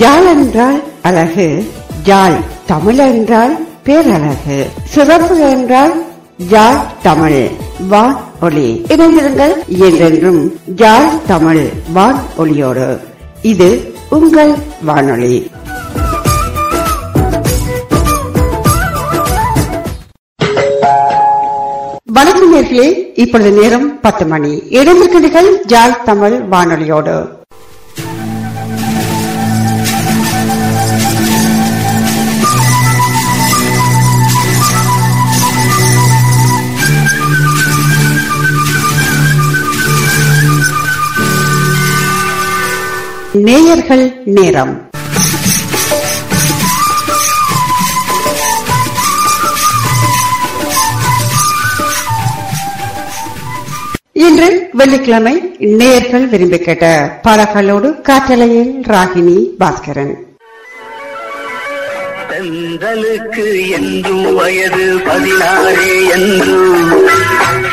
ஜால் என்றால் அழகு ஜால் தமிழ் என்றால் பேரழகு சிறப்பு என்றால் ஜால் தமிழ் வான் ஒளி இணைந்திருங்கள் என்றென்றும் ஜால் தமிழ் வான் ஒளியோடு இது உங்கள் வானொலி. வணக்கம் நேர்களே இப்பொழுது நேரம் பத்து மணி. இடைமிருக்கிறீர்கள் ஜால் தமிழ் வானொலியோடு. நேயர்கள் நேரம். இன்று வெள்ளிக்கிழமை நேர்கள் விரும்பி கேட்ட பாடல்களோடு காற்றலையில் ராகினி பாஸ்கரன். தென்றலுக்கு என்றும் வயது பதினாறு என்று.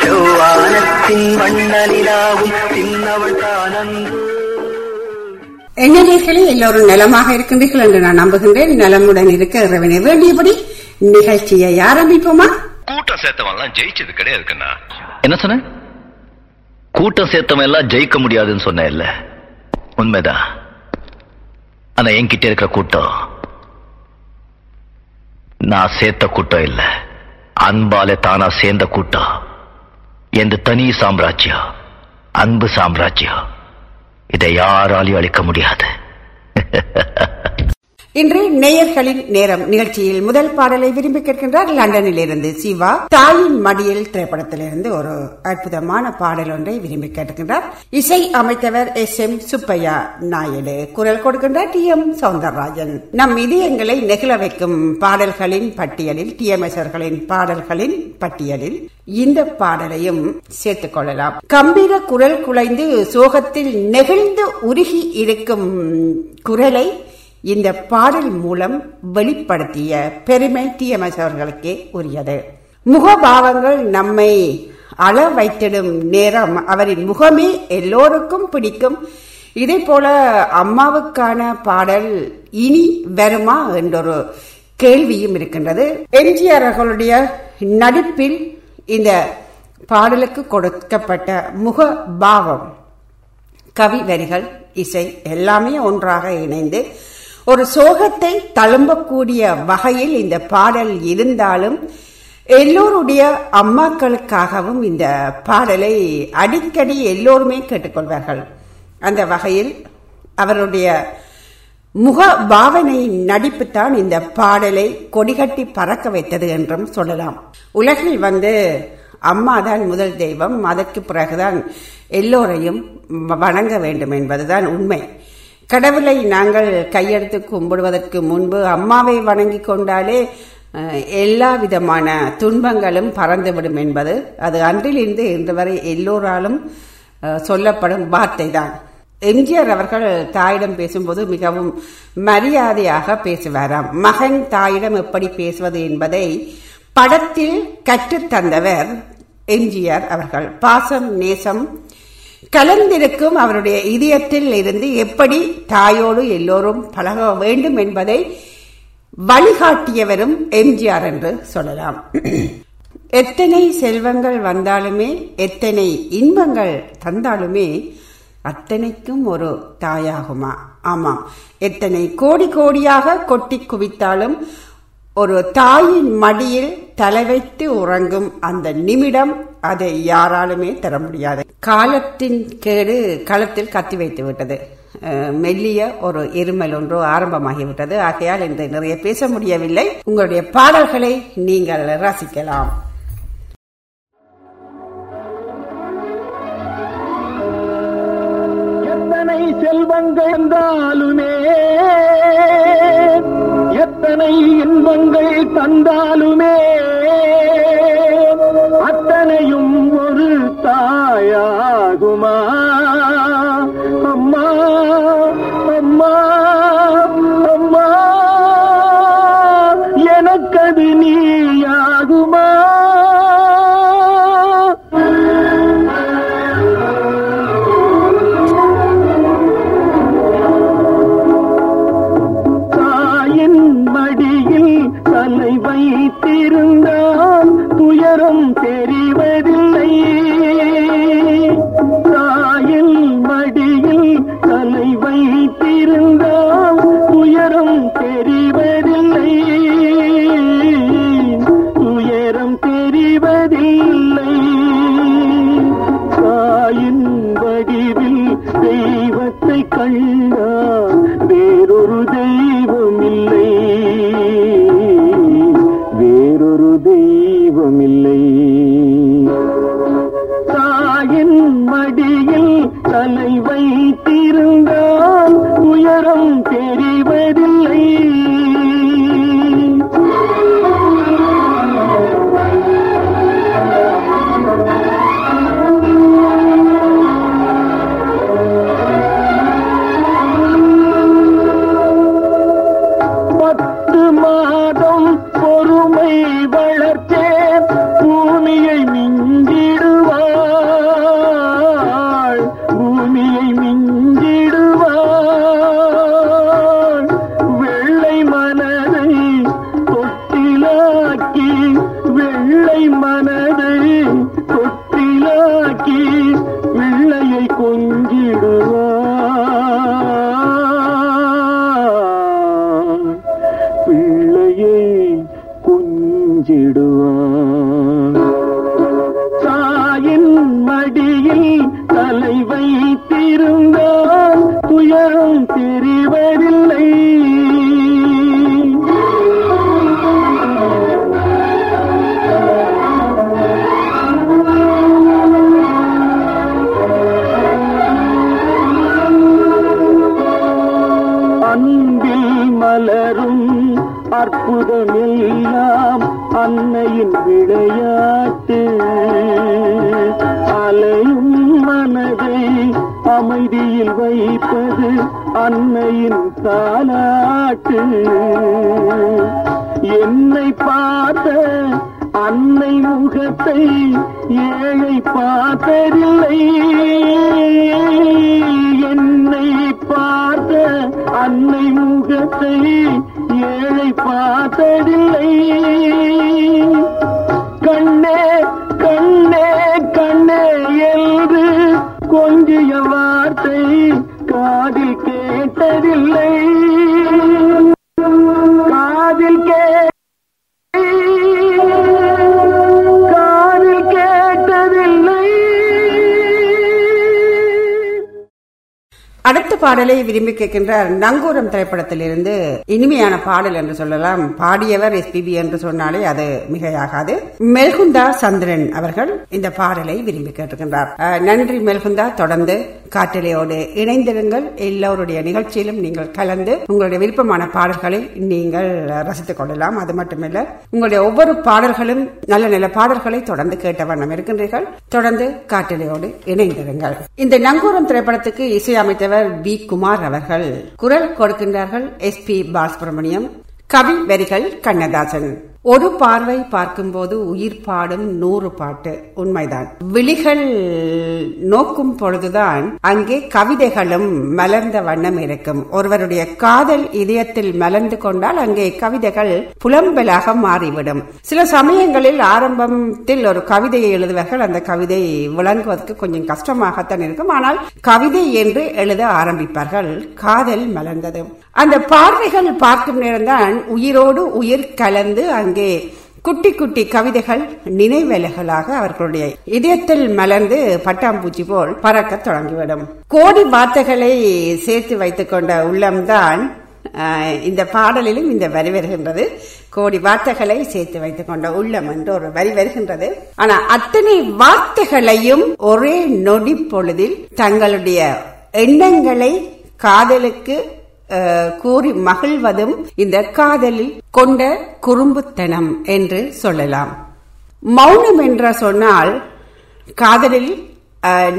செவ்வானத்தின் வண்ணனிலாவும் சின்னவள் தானன்று. நேர்களே எல்லோரும் நலமாக இருக்கின்றீர்கள் என்று நான் நம்புகின்றேன். நலமுடன் இருக்க இறைவனை வேண்டியபடி நிகழ்ச்சியை ஆரம்பிப்போமா? கூட்டம் சேர்த்தவன்லாம் ஜெயிச்சது கிடையாது கண்ணா. என்ன சொன்ன? கூட்டம் சேர்த்தவன் எல்லாம் ஜெயிக்க முடியாதுன்னு சொன்ன இல்ல உண்மைதான். ஆனா என்கிட்ட இருக்கிற கூட்டம் நான் சேர்த்த கூட்டம் இல்ல. அன்பால தானா சேர்ந்த கூட்டம். எந்த தனி சாம்ராஜ்யம் அன்பு சாம்ராஜ்யம். இதை யாராலையும் அழிக்க முடியாது. இன்று நேயர்களின் நேரம் நிகழ்ச்சியில் முதல் பாடலை விரும்பி கேட்கின்றார் லண்டனில் இருந்து சிவா. தாயின் மடியில் திரைப்படத்திலிருந்து ஒரு அற்புதமான பாடல் ஒன்றை விரும்பி கேட்கின்றார் இசை அமைத்தவர் எஸ். எம். சுப்பையா நாயுடு. குரல் கொடுக்கின்றார் டி. எம். சவுந்தரராஜன். நம் இதயங்களை நெகிழ வைக்கும் பாடல்களின் பட்டியலில் டி. எம். பாடல்களின் பட்டியலில் இந்த பாடலையும் சேர்த்துக் கொள்ளலாம். கம்பீர குரல் குலைந்து சோகத்தில் நெகிழ்ந்து உருகி இருக்கும் குரலை இந்த பாடல் மூலம் வெளிப்படுத்திய பெருமை டிஎம்எஸ் அவர்களுக்கே உரியது. முகபாவங்கள் நம்மை அள வைத்திடும் நேரம் அவரின் முகமே எல்லோருக்கும் பிடிக்கும். இதே போல அம்மாவுக்கான பாடல் இனி வருமா என்றொரு கேள்வியும் இருக்கின்றது. எம்ஜிஆர் அவர்களுடைய நடிப்பில் இந்த பாடலுக்கு கொடுக்கப்பட்ட முகபாவம் கவி வரிகள் இசை எல்லாமே ஒன்றாக இணைந்து ஒரு சோகத்தை தழும்பக்கூடிய வகையில் இந்த பாடல் இருந்தாலும் எல்லோருடைய அம்மாக்களுக்காகவும் இந்த பாடலை அடிக்கடி எல்லோருமே கேட்டுக்கொள்வார்கள். அந்த வகையில் அவருடைய முக பாவனை நடிப்புத்தான் இந்த பாடலை கொடிகட்டி பறக்க வைத்தது என்றும் சொல்லலாம். உலகில் வந்து அம்மா தான் முதல் தெய்வம் அதற்கு பிறகுதான் எல்லோரையும் வணங்க வேண்டும் என்பதுதான் உண்மை. கடவுளை நாங்கள் கையெடுத்து கும்பிடுவதற்கு முன்பு அம்மாவை வணங்கி கொண்டாலே எல்லா விதமான துன்பங்களும் பறந்துவிடும் என்பது அது அன்றிலிருந்து இன்று வரை எல்லோராலும் சொல்லப்படும் வார்த்தை தான் எம்ஜிஆர் அவர்கள் தாயிடம் பேசும்போது மிகவும் மரியாதையாக பேசுவாராம். மகன் தாயிடம் எப்படி பேசுவது என்பதை படத்தில் கற்றுத்தந்தவர் எம்ஜிஆர் அவர்கள். பாசம் நேசம் கலந்திருக்கும் அவருடைய இதயத்தில் இருந்து எப்படி தாயோடு எல்லோரும் பழக வேண்டும் என்பதை வழிகாட்டியவரும் எம்ஜிஆர் என்று சொல்லலாம். எத்தனை செல்வங்கள் வந்தாலுமே எத்தனை இன்பங்கள் தந்தாலுமே அத்தனைக்கும் ஒரு தாயாகுமா? ஆமாம். எத்தனை கோடி கோடியாக கொட்டி குவித்தாலும் ஒரு தாயின் மடியில் தலை வைத்து உறங்கும் அந்த நிமிடம் அதை யாராலுமே தர முடியாது. காலத்தின் கேடு களத்தில் கத்தி வைத்து விட்டது. மெல்லிய ஒரு இருமல் ஒன்று ஆரம்பமாகிவிட்டது. ஆகையால் இன்று நிறைய பேச முடியவில்லை. உங்களுடைய பாடல்களை நீங்கள் ரசிக்கலாம். செல்வங்கள் என்றாலுமே எத்தனை இன்பங்கள் தந்தாலுமே அத்தனையும் ஒரு தாயாகுமா? அற்புதமெல்லாம் அன்னையின் விளையாட்டு. அலையும் மனதை அமைதியில் வைப்பது அன்னையின் தாலாட்டு. என்னை பார்த்த அன்னை முகத்தை ஏழை பார்த்ததில்லை. என்னை பார்த்த அன்னை முகத்தை ஏழை பார்த்ததில்லை. கண்ணே கண்ணே கண்ணே என்று கொஞ்சிய வார்த்தை காதில் கேட்டதில்லை. அடுத்த பாடலை விரும்பி கேட்கின்றார் நங்கூரம் திரைப்படத்திலிருந்து இனிமையான பாடல் என்று சொல்லலாம். பாடியவர் எஸ்பிபி என்று சொன்னாலே அது மிகையாகாது. மெல்குந்தா சந்திரன் அவர்கள் இந்த பாடலை விரும்பி கேட்டிருக்கின்றார். நன்றி மெல்குந்தா. தொடர்ந்து காற்றலையோடு இணைந்திருங்கள். எல்லோருடைய நிகழ்ச்சியிலும் நீங்கள் கலந்து உங்களுடைய விருப்பமான பாடல்களை நீங்கள் ரசித்துக் கொள்ளலாம். அது மட்டுமல்ல உங்களுடைய ஒவ்வொரு பாடல்களும் நல்ல நல்ல பாடல்களை தொடர்ந்து கேட்ட வண்ணம் இருக்கின்றீர்கள். தொடர்ந்து காற்றலையோடு இணைந்திருங்கள். இந்த நங்கூரம் திரைப்படத்துக்கு இசையமைத்தவர் பி குமார் அவர்கள். குரல் கொடுக்கின்றார்கள் எஸ். பி. பாலசுப்ரமணியம். கவி வரிகள் கண்ணதாசன். ஒரு பார்வை பார்க்கும்போது உயிர் பாடும் நூறு பாட்டு உண்மைதான். விழிகள் நோக்கும் பொழுதுதான் அங்கே கவிதைகளும் மலர்ந்த வண்ணம் இருக்கும். ஒருவருடைய காதல் இதயத்தில் மலர்ந்து கொண்டால் அங்கே கவிதைகள் புலம்பலாக மாறிவிடும். சில சமயங்களில் ஆரம்பத்தில் ஒரு கவிதையை எழுதுவார்கள் அந்த கவிதை விளங்குவதற்கு கொஞ்சம் கஷ்டமாகத்தான் இருக்கும். ஆனால் கவிதை என்று எழுத ஆரம்பிப்பார்கள் காதல் மலர்ந்தது. அந்த பார்வைகள் பார்க்கும் நேரம்தான் உயிரோடு உயிர் கலந்து அங்கே குட்டி குட்டி கவிதைகள் நினைவேலைகளாக அவர்களுடைய இதயத்தில் மலர்ந்து பட்டாம்பூச்சி போல் பறக்க தொடங்கிவிடும். கோடி வார்த்தைகளை சேர்த்து வைத்துக் கொண்ட உள்ளம்தான் ஆஹ், இந்த பாடலிலும் இந்த வரி வருகின்றது. கோடி வார்த்தைகளை சேர்த்து வைத்துக் கொண்ட உள்ளம் என்று ஒரு வரி வருகின்றது. ஆனா அத்தனை வார்த்தைகளையும் ஒரே நொடி பொழுதில் தங்களுடைய எண்ணங்களை காதலுக்கு கூறி மகிழ்வதும் இந்த காதலில் கொண்ட குறும்புத்தனம் என்று சொல்லலாம். மௌனம் என்ற சொன்னால் காதலில்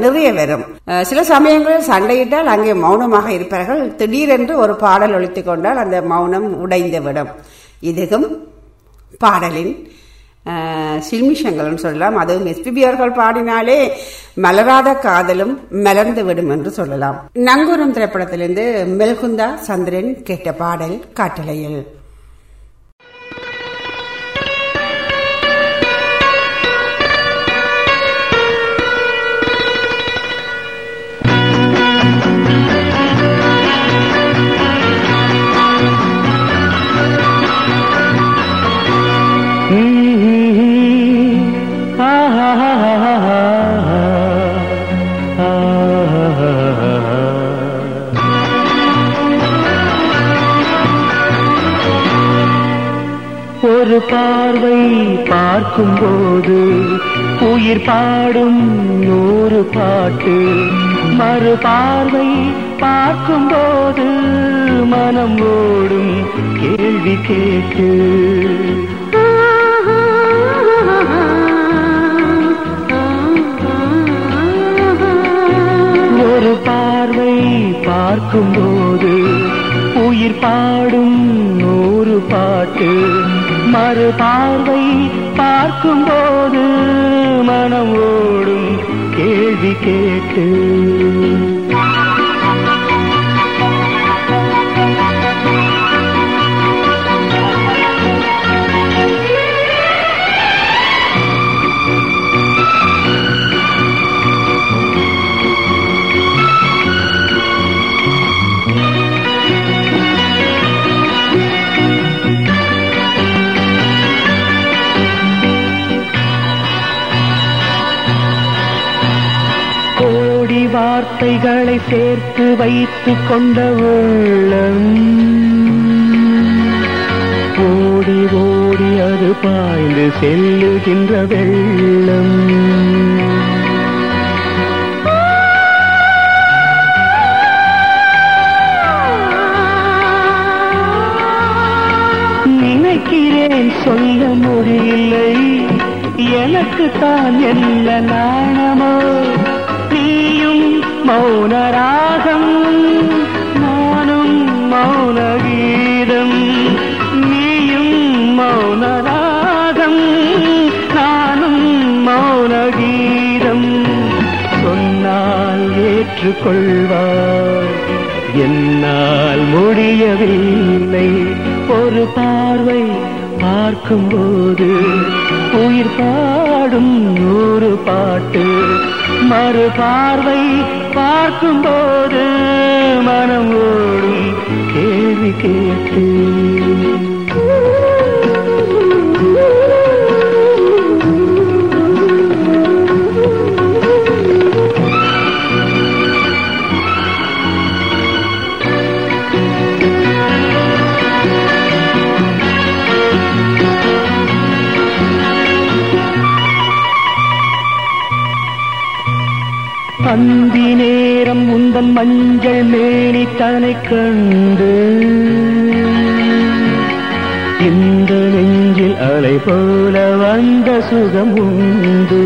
நிறைய வரும். சில சமயங்களில் சண்டையிட்டால் அங்கே மௌனமாக இருப்பார்கள். திடீரென்று ஒரு பாடல் ஒழித்துக் கொண்டால் அந்த மௌனம் உடைந்து விடும் இதுவும் பாடலின் சில்மிஷங்கள்னு சொல்லலாம். அதுவும் எஸ்பிபி அவர்கள் பாடினாலே மலராத காதலும் மலர்ந்து விடும் என்று சொல்லலாம். நங்கூரம் திரைப்படத்திலிருந்து மெல்குந்தா சந்திரன் கேட்ட பாடல் காட்டலையில். பார்வை பார்க்கும்போது உயிர் பாடும் நூறு பாட்டு. மறு பார்வை பார்க்கும்போது மனம் ஓடும் கேள்வி கேட்டு. ஒரு பார்வை பார்க்கும்போது உயிர் பாடும் நூறு பாட்டு. மறு பார்வை பார்க்கும்போது மனம் ஓடும் கேள்வி கேட்டு. வார்த்தைகளை சேர்த்து வைத்து கொண்ட உள்ளம். ஓடி ஓடி அது பாய்ந்து செல்லுகின்ற வெள்ளம். நினைக்கிறேன் சொல்ல முடியலை. எனக்கு தான் என்ன நாணமோ? மௌனராகம் நானும் மௌன கீதம் நீயும் மௌனராகம் நானும் மௌன கீதம் சொன்னால் ஏற்றுக்கொள்வார். என்னால் முடியவில்லை. ஒரு பார்வை பார்க்கும்போது உயிர் பாடும் நூறு பாட்டு மறு பார்வை பார்க்கும்போது மனம் ஓடும் கேள்வி கேட்டு. அந்தி நேரம் உந்தன் மஞ்சள் மேனி தனை கண்டு இந்த நெஞ்சில் அலை போல வந்த சுகம் உண்டு.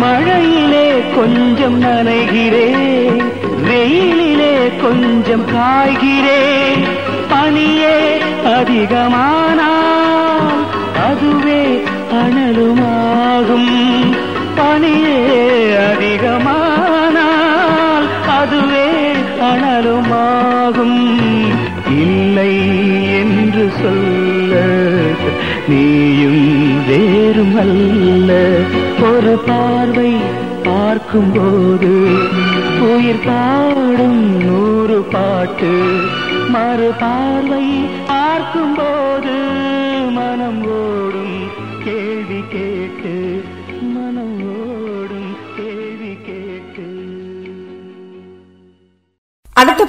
மழையிலே கொஞ்சம் நனைகிறேன் வெயிலிலே கொஞ்சம் காய்கிறேன் மணியே அதிகமானால் அதுவே அனலுமாகும். பணியே அதிகமானால் அதுவே அனலுமாகும். இல்லை என்று சொல்ல நீயும் வேறும் அல்ல. ஒரு பார்வை பார்க்கும்போது உயிர் பாடும் நூறு பாட்டு. மறு பார்வை பார்க்கும்போது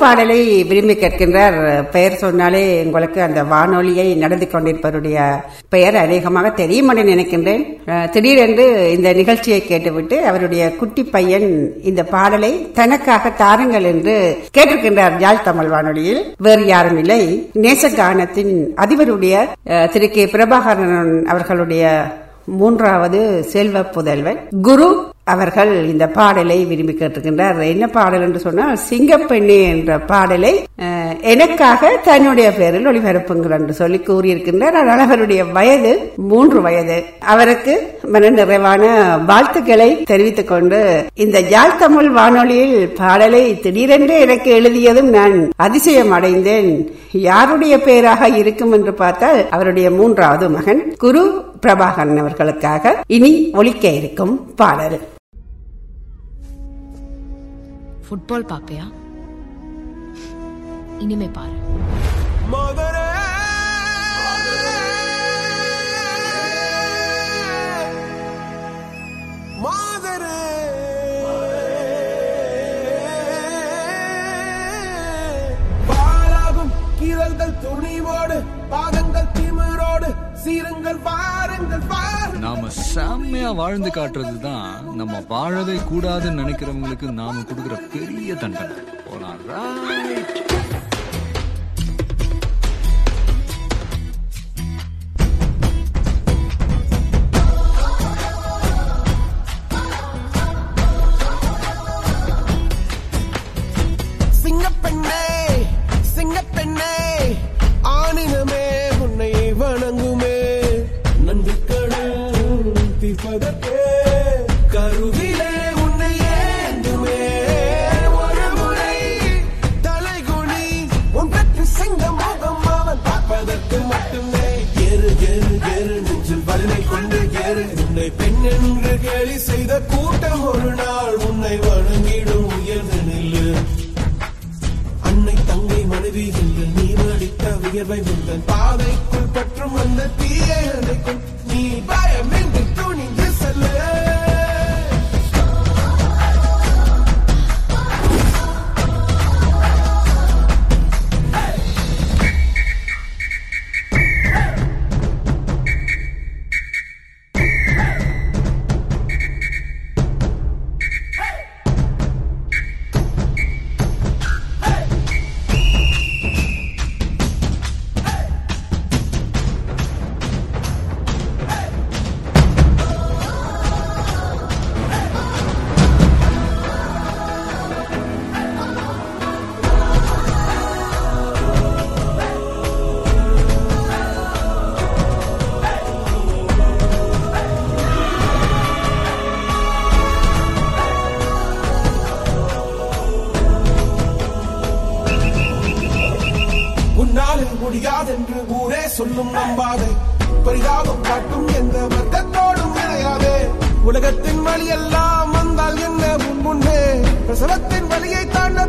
பாடலை விரும்பி கேட்கின்றார். பெயர் சொன்னாலே உங்களுக்கு அந்த வானொலியை நடந்து கொண்டிருப்பவருடைய பெயர் அநேகமாக தெரியும் என்று நினைக்கின்றேன். திடீரென்று இந்த நிகழ்ச்சியை கேட்டுவிட்டு அவருடைய குட்டி பையன் இந்த பாடலை தனக்காக தாருங்கள் என்று கேட்டிருக்கின்றார் யாழ் தமிழ் வானொலியில். வேறு யாரும் இல்லை. நேசகானத்தின் அதிபருடைய திரு கே. பிரபாகரன் அவர்களுடைய மூன்றாவது செல்வ புதல்வன் குரு அவர்கள் இந்த பாடலை விரும்பி கேட்டிருக்கின்றார். என்ன பாடல் என்று சொன்னால் சிங்கப்பெண்ணே என்ற பாடலை எனக்காக தன்னுடைய பேரில் ஒளிபரப்புங்கள் என்று சொல்லி கூறியிருக்கின்றார். ஆனால் அவருடைய வயது மூன்று வயது. அவருக்கு மன நிறைவான வாழ்த்துக்களை தெரிவித்துக் கொண்டு இந்த யாழ் தமிழ் வானொலியில் பாடலை திடீரென்று எனக்கு எழுதியதும் நான் அதிசயம் அடைந்தேன். யாருடைய பெயராக இருக்கும் என்று பார்த்தால் அவருடைய மூன்றாவது மகன் குரு பிரபாகரன் அவர்களுக்காக இனி ஒலிக்க இருக்கும் பாடல். ஃபுட்பால் பாப்பியா? இனிமே பாரு. துணிவோடு பாதங்கள் திமிரோடு சீருங்கள் பாருங்கள் பாரு நாம செம்மையா வாழ்ந்து காட்டுறது தான் நம்ம வாழவே கூடாதுன்னு நினைக்கிறவங்களுக்கு நாம கொடுக்குற பெரிய தண்டனை போலாம் right. பிரசவத்தின் வழி எல்லாம் வந்தால் என்ன முன் முன்னே? பிரசவத்தின் வழியை தாண்ட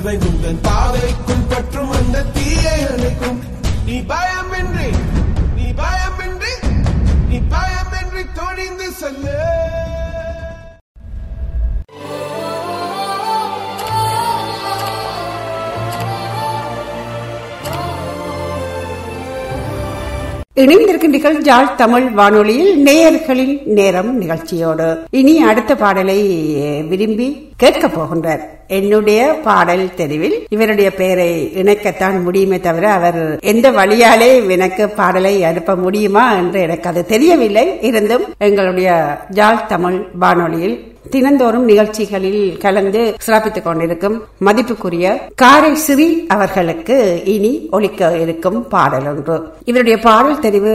உயர்வை வியர்வை பாதைக்குள் பற்றும் அந்த இணைந்திருக்கின்றீர்கள் ஜாழ் தமிழ் வானொலியில் நேயர்களின் நேரம் நிகழ்ச்சியோடு. இனி அடுத்த பாடலை விரும்பி கேட்கப் போகின்றார். என்னுடைய பாடல் தெரிவில் இவருடைய பெயரை இணைக்கத்தான் முடியுமே தவிர அவர் எந்த வழியாலே எனக்கு பாடலை அனுப்ப முடியுமா என்று எனக்கு அது தெரியவில்லை. இருந்தும் எங்களுடைய ஜாழ் தமிழ் வானொலியில் தினந்தோறும் நிகழ்ச்சிகளில் கலந்து சிறப்பித்துக் கொண்டிருக்கும் மதிப்புக்குரிய காரை சிறி அவர்களுக்கு இனி ஒலிக்க இருக்கும் பாடல் ஒன்று. இவருடைய பாடல் தெரிவு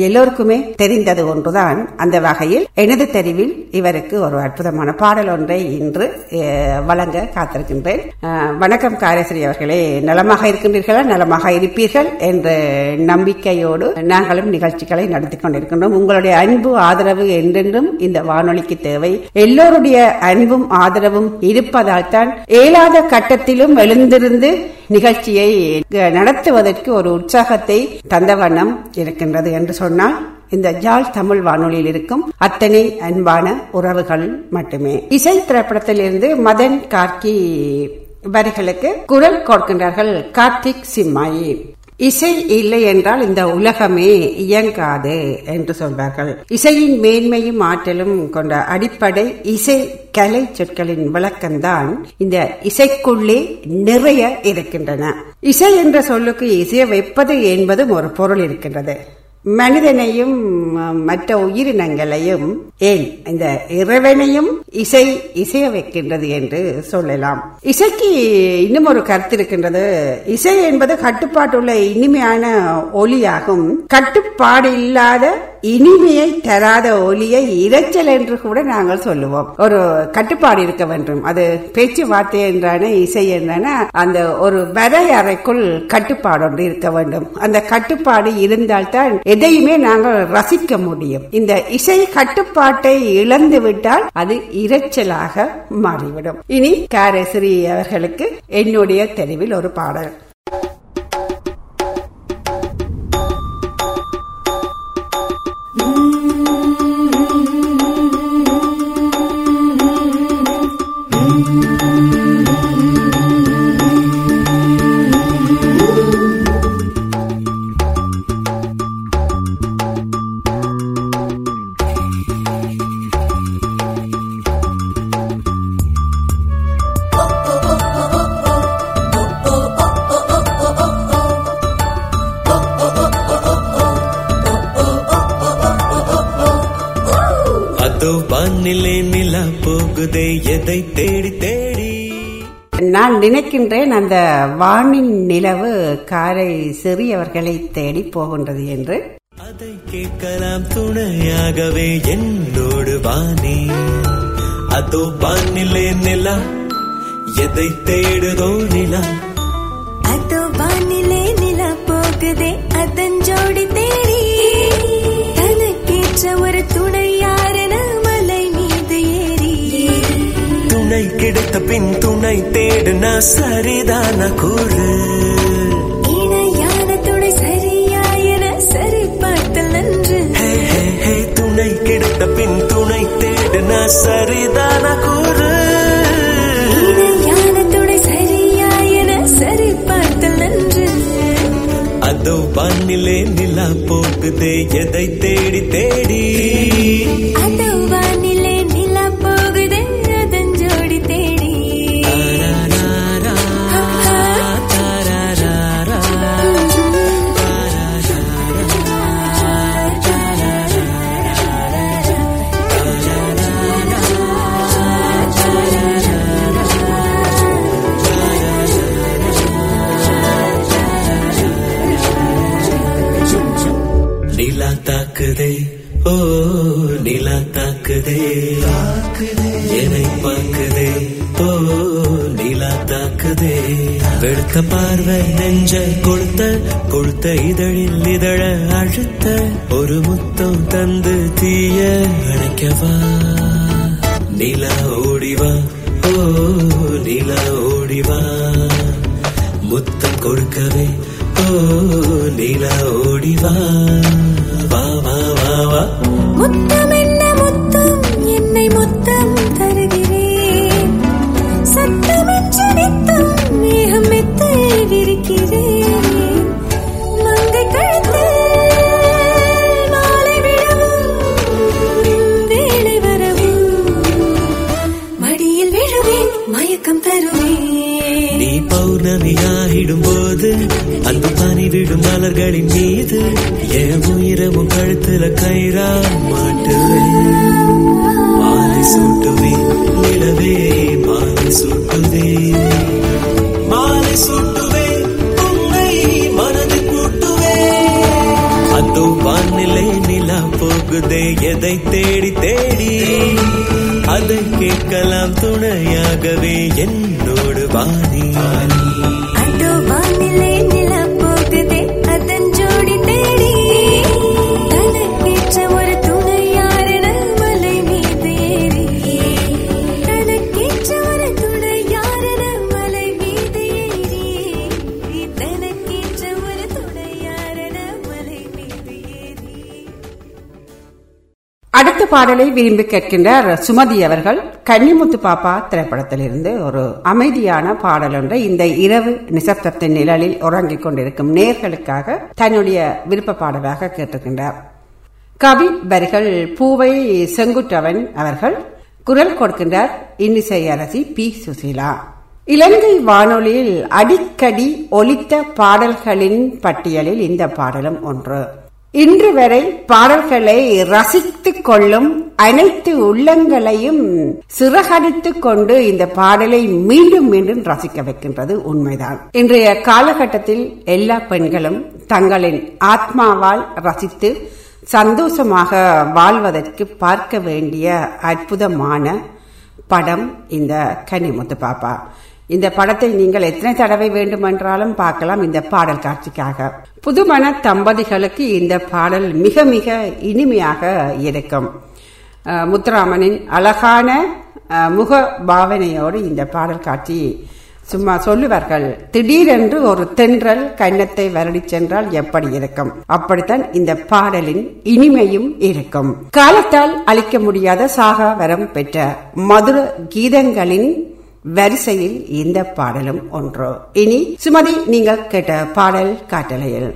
எல்லோருக்குமே தெரிந்தது ஒன்றுதான். அந்த வகையில் எனது தெரிவில் இவருக்கு ஒரு அற்புதமான பாடல் ஒன்றை இன்று அஹ், வழங்க காத்திருக்கின்றேன். வணக்கம் காரேஸ்வரி அவர்களே. நலமாக இருக்கின்றீர்களா? நலமாக இருப்பீர்கள் என்ற நம்பிக்கையோடு நாங்களும் நிகழ்ச்சிகளை நடத்தி கொண்டிருக்கின்றோம். உங்களுடைய அன்பு ஆதரவு என்றென்றும் இந்த வானொலிக்கு தேவை. எல்லோரும் எல்லோருடைய அன்பும் ஆதரவும் இருப்பதால் தான் ஏழாத கட்டத்திலும் எழுந்திருந்து நிகழ்ச்சியை நடத்துவதற்கு ஒரு உற்சாகத்தை தந்த வண்ணம் இருக்கின்றது என்று சொன்னால் இந்த ஜாழ் தமிழ் வானொலியில் இருக்கும் அத்தனை அன்பான உறவுகள் மட்டுமே. இசை திரைப்படத்திலிருந்து மதன் கார்கி வரிகளுக்கு குரல் கொடுக்கின்றார்கள் கார்த்திக் சிம்மாயி. இசை இல்லை என்றால் இந்த உலகமே இயங்காது என்று சொல்வார்கள். இசையின் மேன்மையும் ஆற்றலும் கொண்ட அடிப்படை இசை கலை சொற்களின் விளக்கம்தான் இந்த இசைக்குள்ளே நிறைய இருக்கின்றன. இசை என்ற சொல்லுக்கு இசையை வைப்பது என்பதும் ஒரு பொருள் இருக்கின்றது. மனிதனையும் மற்ற உயிரினங்களையும் ஏன் இந்த இறைவனையும் இசை இசைய வைக்கின்றது என்று சொல்லலாம். இசைக்கு இன்னும் ஒரு கருத்து இருக்கின்றது. இசை என்பது கட்டுப்பாட்டுள்ள இனிமையான ஒலியாகும். கட்டுப்பாடு இல்லாத இனிமையை தராத ஒலியை இரைச்சல் என்று கூட நாங்கள் சொல்லுவோம். ஒரு கட்டுப்பாடு இருக்க வேண்டும். அது பேச்சுவார்த்தை என்றான இசை என்றான அந்த ஒரு வரையறைக்குள் கட்டுப்பாடு ஒன்று இருக்க வேண்டும். அந்த கட்டுப்பாடு இருந்தால்தான் எதையுமே நாங்கள் ரசிக்க முடியும். இந்த இசை கட்டுப்பாட்டை இழந்து விட்டால் அது இரைச்சலாக மாறிவிடும். இனி காரேஸ்வரி அவர்களுக்கு என்னுடைய தெளிவில் ஒரு பாடல். நினைக்கின்றேன் அந்த வானின் நிலவு காரை சிறியவர்களை தேடி போகின்றது என்று. அதை கேட்கலாம் துணையாகவே என்னோடு வானே. அதோ வானிலே நிலா எதை தேடுதோ நிலா. அதோ வானிலே நிலா போகுதே அதன் ஜோடி தேடி. தனக்கேற்ற ஒரு துணை துணை கிடைத்த பின் துணை தேடுனா சரிதான கூறு. இணையான துணை சரியா என சரி பார்த்தல் நன்று துணை கிடைத்த பின் துணை தேடுனா சரிதான கூறு. அதோ வானிலே நிலா போகுதே எதை தேடி தேடி? அதோ வெளுத்த பார்வை நெஞ்ச கொளுத்த கொளுத்த இதழில் இதழ அழுத்த ஒரு முத்தம் தந்து தீய அணைக்கவா. நிலா ஓடிவா ஓ நிலா ஓடிவா முத்தம் கொடுக்கவே ஓ நிலா ஓடிவா வா வா வா வா. முத்தமே பனியாகிடும் போது அந்த பனி விடும் மலர்களின் மீது என் உயிரமும் கழுத்துல கயிறா மாட்டுவேன் மாலை சூட்டுவேன் நிலவே மாலை சூட்டுவேன் மாலை சூட்டுவேன் உன்னை மனதில் கூட்டுவேன் அதோ வானிலை நிலா போகுதே எதை தேடி தேடி? அதை கேட்கலாம் துணையாகவே என்னோடு வாணி அதோ வானிலே பாடலை விரும்பி கேட்கின்றார் சுமதி அவர்கள். கன்னிமுத்து பாப்பா திரைப்படத்திலிருந்து ஒரு அமைதியான பாடல் ஒன்றை இந்த இரவு நிசப்தத்தின் நிழலில் உறங்கிக் கொண்டிருக்கும் நேர்களுக்காக தன்னுடைய விருப்ப பாடலாக கேட்டிருக்கின்றார். கவி வரிகள் பூவை செங்குட்டவன் அவர்கள் குரல் கொடுக்கின்றார் இன்னிசை அரசி பி சுசீலா. இலங்கை வானொலியில் அடிக்கடி ஒலித்த பாடல்களின் பட்டியலில் இந்த பாடலும் ஒன்று. இன்று வரை பாடல்களை ரசித்துக் கொள்ளும் அனைத்து உள்ளங்களையும் சிறகடித்துக் கொண்டு இந்த பாடலை மீண்டும் மீண்டும் ரசிக்க வைக்கின்றது உண்மைதான். இன்றைய காலகட்டத்தில் எல்லா பெண்களும் தங்களின் ஆத்மாவால் ரசித்து சந்தோஷமாக வாழ்வதற்கு பார்க்க வேண்டிய அற்புதமான படம் இந்த கனிமுத்து பாப்பா. இந்த படத்தை நீங்கள் எத்தனை தடவை வேண்டுமென்றாலும் பார்க்கலாம் இந்த பாடல் காட்சிக்காக. புதுமண தம்பதிகளுக்கு இந்த பாடல் மிக மிக இனிமையாக இருக்கும். முத்துராமனின் அழகான முக பாவனையோடு இந்த பாடல் காட்சி சும்மா சொல்லுவார்கள் திடீரென்று ஒரு தென்றல் கன்னத்தை வருடி சென்றால் எப்படி இருக்கும்? அப்படித்தான் இந்த பாடலின் இனிமையும் இருக்கும். காலத்தால் அழிக்க முடியாத சாகா வரம் பெற்ற மதுர கீதங்களின் வரிசையில் இந்த பாடலும் ஒன்று. இனி சுமதி நீங்கள் கேட்ட பாடல் காட்டலையில்.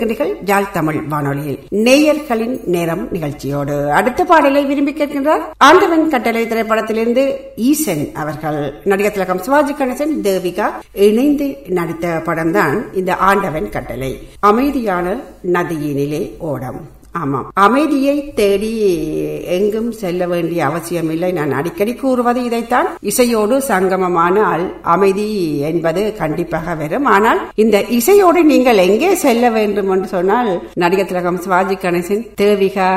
இணைந்திருக்கின்றீர்கள் ஜாழ் தமிழ் வானொலியில் நேயர்களின் நேரம் நிகழ்ச்சியோடு அடுத்த பாடலை விரும்பி கேட்கின்றார் ஆண்டவன் கட்டளை திரைப்படத்திலிருந்து ஈசன் அவர்கள். நடிகர் திலகம் சிவாஜி கணேசன் தேவிகா இணைந்து நடித்த படம்தான் இந்த ஆண்டவன் கட்டளை. அமைதியான நதியினிலே ஓடம். ஆமாம். அமைதியை தேடி எங்கும் செல்ல வேண்டிய அவசியமில்லை. நான் அடிக்கடி கூறுவது இதைத்தான். இசையோடு சங்கமமானால் அமைதி என்பது கண்டிப்பாக வரும். ஆனால் இந்த இசையோடு நீங்கள் எங்கே செல்ல வேண்டும் என்று சொன்னால் நடிகர் திலகம் சிவாஜி கணேசன் தேவிகா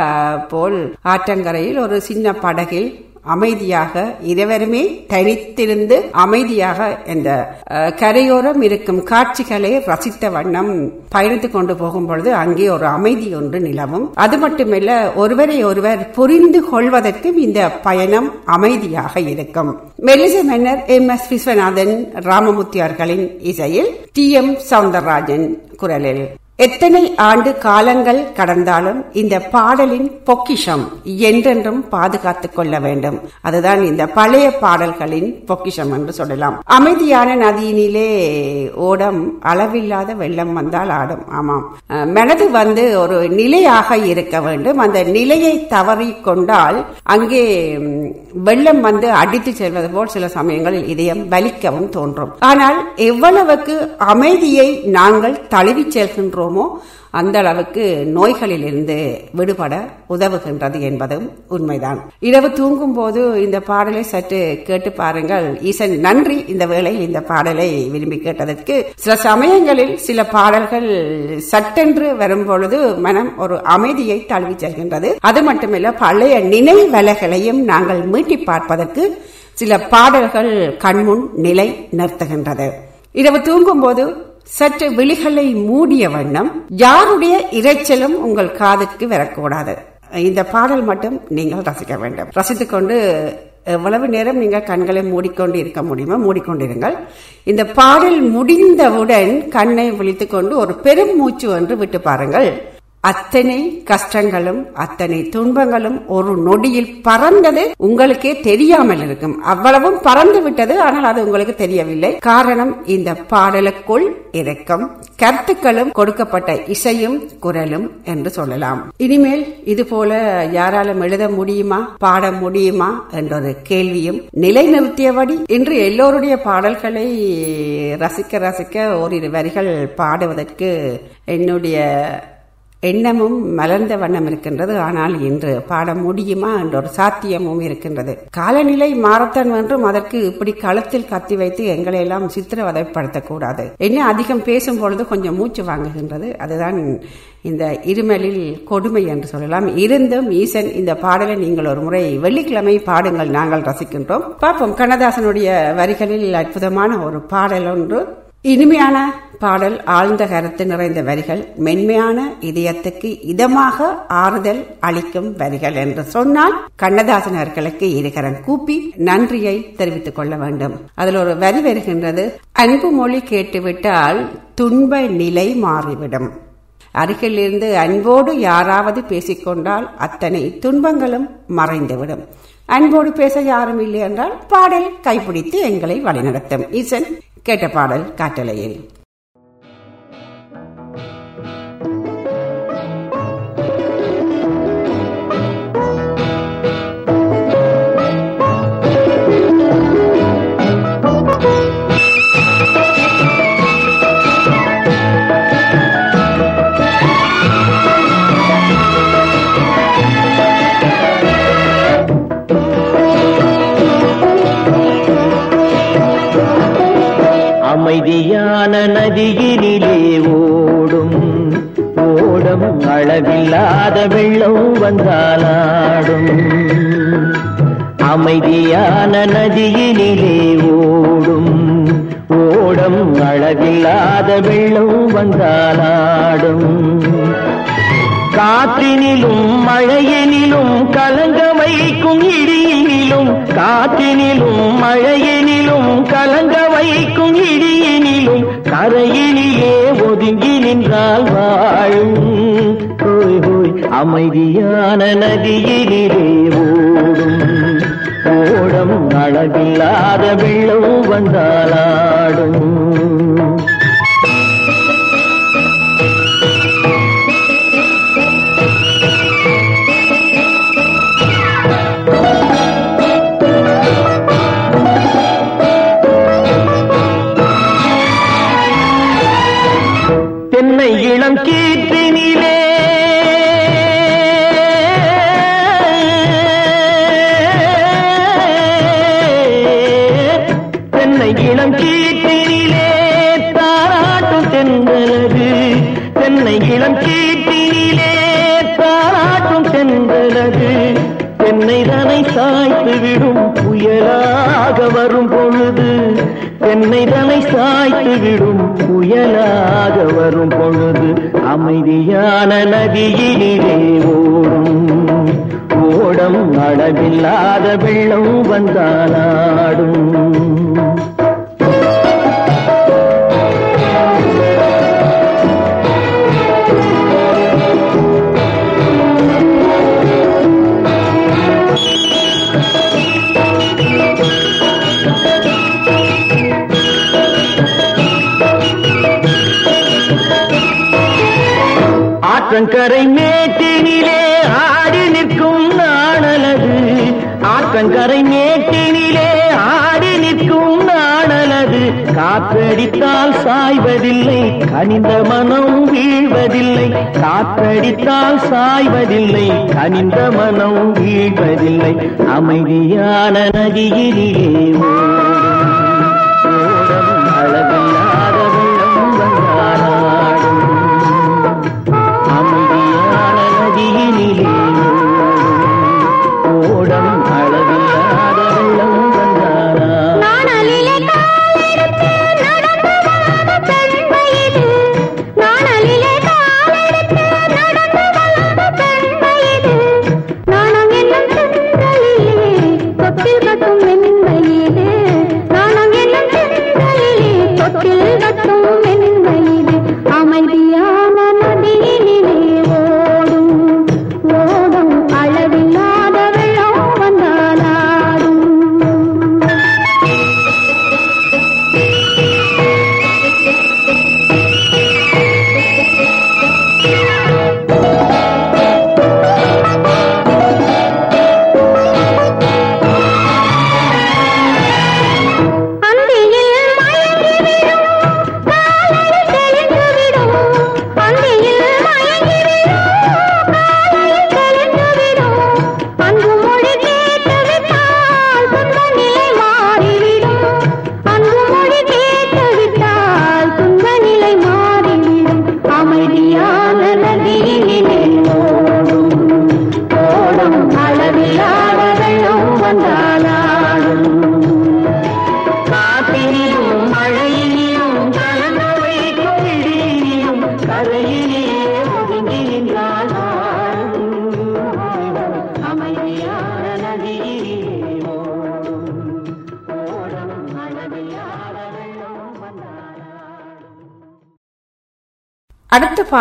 போல் ஆற்றங்கரையில் ஒரு சின்ன படகில் அமைதியாக இருவருமே தனித்திருந்து அமைதியாக இந்த கரையோரம் இருக்கும் காட்சிகளை ரசித்த வண்ணம் பயணித்து கொண்டு போகும் பொழுது அங்கே ஒரு அமைதி ஒன்று நிலவும். அது மட்டுமல்ல ஒருவரை ஒருவர் புரிந்து கொள்வதற்கும் இந்த பயணம் அமைதியாக இருக்கும். மெலிச மன்னர் எம். எஸ். விஸ்வநாதன் ராமமூர்த்தி அவர்களின் இசையில் டி. எம். சவுந்தரராஜன் குரலில். எத்தனை ஆண்டு காலங்கள் கடந்தாலும் இந்த பாடலின் பொக்கிஷம் என்றென்றும் பாதுகாத்துக் கொள்ள வேண்டும். அதுதான் இந்த பழைய பாடல்களின் பொக்கிஷம் என்று சொல்லலாம். அமைதியான நதியினிலே ஓடம் அளவில்லாத வெள்ளம் வந்தால் ஆடும். ஆமாம். மனது வந்து ஒரு நிலையாக இருக்க வேண்டும். அந்த நிலையை தவறி கொண்டால் அங்கே வெள்ளம் வந்து அடித்து செல்வது போல் சில சமயங்களில் இதயம் வலிக்கவும் தோன்றும். ஆனால் எவ்வளவுக்கு அமைதியை நாங்கள் தழுவிச் செல்கின்றோமோ அந்த அளவுக்கு நோய்களிலிருந்து விடுபட உதவுகின்றது என்பதும் உண்மைதான். இரவு தூங்கும் போது இந்த பாடலை சற்று கேட்டு பாருங்கள். ஈசன் நன்றி இந்த வேளையில் இந்த பாடலை விரும்பி கேட்டதற்கு. சில சமயங்களில் சில பாடல்கள் சட்டென்று வரும் பொழுது மனம் ஒரு அமைதியை தழுவி செல்கின்றது. அது மட்டுமில்ல பழைய நினைவலைகளையும் நாங்கள் மீட்டி பார்ப்பதற்கு சில பாடல்கள் கண்முன் நிலை நிறுத்துகின்றது. இரவு தூங்கும் போது சற்று விழிகளை மூடிய வண்ணம் யாருடைய இரைச்சலும் உங்கள் காதுக்கு வரக்கூடாது. இந்த பாடல் மட்டும் நீங்கள் ரசிக்க வேண்டும். ரசித்துக்கொண்டு எவ்வளவு நேரம் நீங்கள் கண்களை மூடிக்கொண்டு இருக்க முடியுமோ மூடிக்கொண்டிருங்கள். இந்த பாடல் முடிந்தவுடன் கண்ணை விழித்துக் கொண்டு ஒரு பெரும் மூச்சு ஒன்று விட்டு பாருங்கள். அத்தனை கஷ்டங்களும் அத்தனை துன்பங்களும் ஒரு நொடியில் பறந்தது உங்களுக்கே தெரியாமல் இருக்கும். அவ்வளவும் பறந்து விட்டது ஆனால் அது உங்களுக்கு தெரியவில்லை. காரணம் இந்த பாடலுக்குள் இறக்கம் கருத்துக்களும் கொடுக்கப்பட்ட இசையும் குரலும் என்று சொல்லலாம். இனிமேல் இது போல யாராலும் எழுத முடியுமா பாட முடியுமா என்றொரு கேள்வியும் நிலைநிறுத்தியபடி இன்று எல்லோருடைய பாடல்களை ரசிக்க ரசிக்க ஓரிரு வரிகள் பாடுவதற்கு என்னுடைய எண்ணமும் மலர்ந்த வண்ணம் இருக்கின்றது. ஆனால் இன்று பாட முடியுமா என்ற ஒரு சாத்தியமும் இருக்கின்றது. காலநிலை மாறத்தான் என்றும் அதற்கு இப்படி களத்தில் கத்தி வைத்து எங்களை எல்லாம் சித்திரவதைப்படுத்தக்கூடாது. என்ன அதிகம் பேசும் பொழுது கொஞ்சம் மூச்சு வாங்குகின்றது. அதுதான் இந்த இருமலில் கொடுமை என்று சொல்லலாம். இருந்தும் ஈசன் இந்த பாடலை நீங்கள் ஒரு முறை வெள்ளிக்கிழமை பாடுங்கள். நாங்கள் ரசிக்கின்றோம். பார்ப்போம். கண்ணதாசனுடைய வரிகளில் அற்புதமான ஒரு பாடல் ஒன்று. இனிமையான பாடல் ஆழ்ந்த கருத்து நிறைந்த வரிகள் மென்மையான இதயத்துக்கு இதமாக ஆறுதல் அளிக்கும் வரிகள் என்று சொன்னால் கண்ணதாசன் அவர்களுக்கு இருகரன் கூப்பி நன்றியை தெரிவித்துக் கொள்ள வேண்டும். அதில் ஒரு வரி வருகின்றது அன்பு மொழி கேட்டுவிட்டால் துன்ப நிலை மாறிவிடும். அருகிலிருந்து அன்போடு யாராவது பேசிக்கொண்டால் அத்தனை துன்பங்களும் மறைந்துவிடும். அன்போடு பேச யாரும் இல்லை என்றால் பாடல் கைப்பிடித்து எங்களை வழிநடத்தும். ஈசன் கேட்ட பாடல் காட்டலையில். வந்தாலாடும். அமைதியான நதியினிலே ஓடும். ஓடம் அளவில்லாத வெள்ளம் வந்தாலாடும். காற்றினிலும் மழையினிலும் கலங்க வைக்கும் இடியினிலும் காற்றினிலும் மழையினிலும் கலங்க வைக்கும் இடியினிலும் கரையினிலே ஒதுங்கி நின்றால் வாழும் அமைதியான நதியினிலே ஓடும். ஓடம் அழகில்லாத வெள்ளம் வந்தாலாடும். தென்னை சாய்த்து விடும் புயலாக வரும் பொழுது தென்னை தனை சாய்த்து விடும் புயலாக வரும் பொழுது அமைதியான நதியிலே ஓடும். ஓடம் அளவில்லாத வெள்ளம் வந்தாலாடும் ஆற்றங்கரை மேட்டினிலே ஆடி நிற்கும் நாணலது ஆற்றங்கரை மேட்டினிலே ஆடி நிற்கும் நாணலது காற்றடித்தால் சாய்வதில்லை கனிந்த மனம் வீழ்வதில்லை. காற்றடித்தால் சாய்வதில்லை கனிந்த மனம் வீழ்வதில்லை. அமைதியான நதியிலே ஓடம் அழகு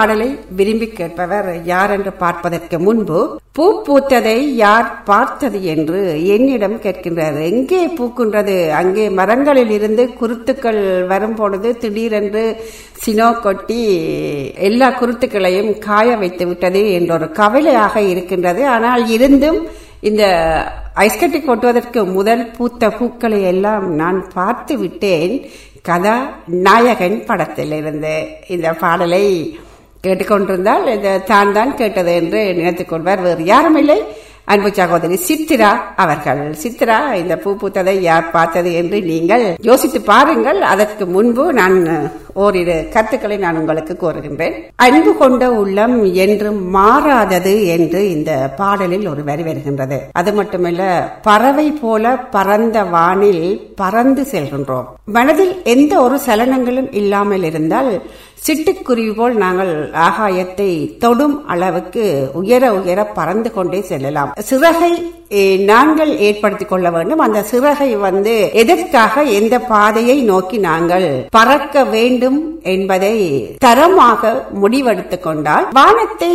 பாடலை விரும்பி கேட்பவர் யார் என்று பார்ப்பதற்கு முன்பு பூ பூத்ததை யார் பார்த்தது என்று என்னிடம் கேட்கின்றார். எங்கே பூக்கின்றது அங்கே மரங்களில் இருந்து குருத்துக்கள் வரும் பொழுது திடீரென்று சினோ கொட்டி எல்லா குருத்துக்களையும் காய வைத்து விட்டது என்ற ஒரு கவலையாக இருக்கின்றது. ஆனால் இருந்தும் இந்த ஐஸ்கட்டி கொட்டுவதற்கு முதல் பூத்த பூக்களை எல்லாம் நான் பார்த்து விட்டேன். கதா நாயகன் படத்திலிருந்து இந்த பாடலை கேட்டுக்கொண்டிருந்தால் இந்த தான் தான் கேட்டது என்று நினைத்துக் கொள்வார். வேறு யாரும் இல்லை அன்பு சகோதரி சித்திரா அவர்கள். சித்திரா இந்த பூ பூத்ததை யார் பார்த்தது என்று நீங்கள் யோசித்து பாருங்கள். அதற்கு முன்பு நான் ஓரிரு கருத்துக்களை நான் உங்களுக்கு கூறுகின்றேன். அன்பு கொண்ட உள்ளம் என்றும் மாறாதது என்று இந்த பாடலில் ஒரு வரி வருகின்றது. அது மட்டுமல்ல பறவை போல பறந்த வானில் பறந்து செல்கின்றோம். மனதில் எந்த ஒரு சலனங்களும் இல்லாமல் இருந்தால் சிட்டுக்குருவி போல் நாங்கள் ஆகாயத்தை தொடும் அளவுக்கு உயர உயர பறந்து கொண்டே செல்லலாம். சிறகை நாங்கள் ஏற்படுத்திக் கொள்ள வேண்டும். அந்த சிறகை வந்து எதற்காக எந்த பாதையை நோக்கி நாங்கள் பறக்க வேண்டும் என்பதை தரமாக முடிவெடுத்து கொண்டால் வானத்தை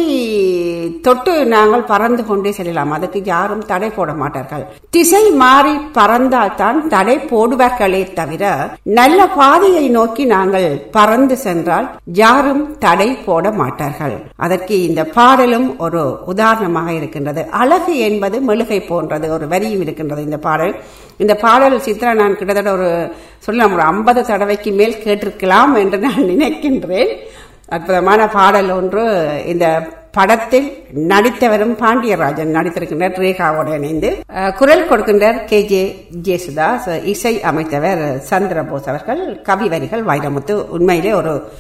தொட்டு நாங்கள் பறந்து கொண்டே செல்லலாம். அதுக்கு யாரும் தடை போட மாட்டார்கள். திசை மாறி பறந்தால் தான் தடை போடுவார்களே தவிர நல்ல பாதையை நோக்கி நாங்கள் பறந்து சென்றால் யாரும் தடை போட மாட்டார்கள். அதற்கு இந்த பாடலும் ஒரு உதாரணமாக இருக்கின்றது. அழகு என்பது மெழுகை போன்றது ஒரு வரியும் இருக்கின்றது இந்த பாடல். இந்த பாடல் சித்ரா நான் கிட்டத்தட்ட ஒரு சொல்லலாம் ஒரு ஐம்பது தடவைக்கு மேல் கேட்டிருக்கலாம் என்று நான் நினைக்கின்றேன். அற்புதமான பாடல் ஒன்று. இந்த படத்தில் நடித்தவரும் பாண்டியராஜன் நடித்திருக்கின்றார் ரேகாவோடு இணைந்து. குரல் கொடுக்கின்றார் கே. ஜே. ஜேசுதாஸ் இசை அமைத்தவர் சந்திரபோஸ் அவர்கள் கவி வரிகள் வைரமுத்து. உண்மையிலே ஒரு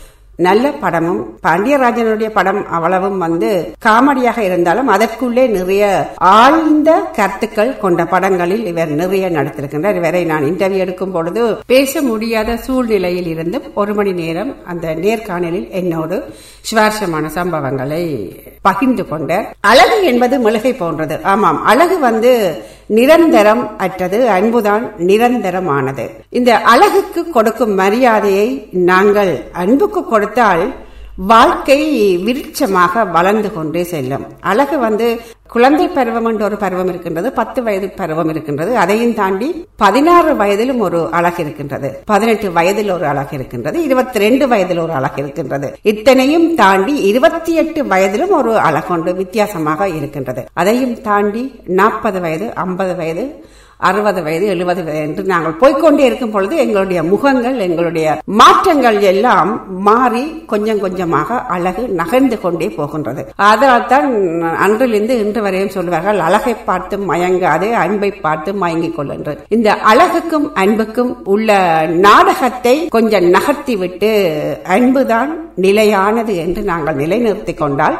நல்ல படமும் பாண்டியராஜனுடைய படம் அவ்வளவும் வந்து காமெடியாக இருந்தாலும் அதற்குள்ளே நிறைய ஆழ்ந்த கருத்துக்கள் கொண்ட படங்களில் இவர் நிறைய நடத்திருக்கின்றார். இவரை நான் இன்டர்வியூ எடுக்கும் பொழுது பேச முடியாத சூழ்நிலையில் இருந்தும் ஒரு மணி நேரம் அந்த நேர்காணலில் என்னோடு சுவாரஸ்யமான சம்பவங்களை பகிர்ந்து கொண்டார். அழகு என்பது மிளகை போன்றது. ஆமாம் அழகு வந்து நிரந்தரம் அற்றது அன்புதான் நிரந்தரமானது. இந்த அழகுக்கு கொடுக்கும் மரியாதையை நாங்கள் அன்புக்கு கொடுத்தால் வாழ்க்கை விருட்சமாக வளர்ந்து கொண்டே செல்லும். அழகு வந்து குழந்தை பருவம் என்ற ஒரு பருவம் இருக்கின்றது பத்து வயது பருவம் இருக்கின்றது. அதையும் தாண்டி பதினாறு வயதிலும் ஒரு அழகு இருக்கின்றது. பதினெட்டு வயதில் ஒரு அழகு இருக்கின்றது. இருபத்தி ரெண்டு வயதில் ஒரு அழகு இருக்கின்றது. இத்தனையும் தாண்டி இருபத்தி எட்டு வயதிலும் ஒரு அழகொண்டு வித்தியாசமாக இருக்கின்றது. அதையும் தாண்டி நாற்பது வயது ஐம்பது வயது அறுபது வயது எழுபது வயது என்று நாங்கள் போய்க்கொண்டே இருக்கும் பொழுது எங்களுடைய முகங்கள் எங்களுடைய மாற்றங்கள் எல்லாம் மாறி கொஞ்சம் கொஞ்சமாக அழகு நகர்ந்து கொண்டே போகின்றது. அதனால் தான் அன்றிலிருந்து இன்று வரையும் சொல்வார்கள் அழகை பார்த்து மயங்காதே அன்பை பார்த்து மயங்கிக் கொள்ளென்று. இந்த அழகுக்கும் அன்புக்கும் உள்ள நாடகத்தை கொஞ்சம் நகர்த்தி விட்டு அன்புதான் நிலையானது என்று நாங்கள் நிலைநிறுத்திக் கொண்டால்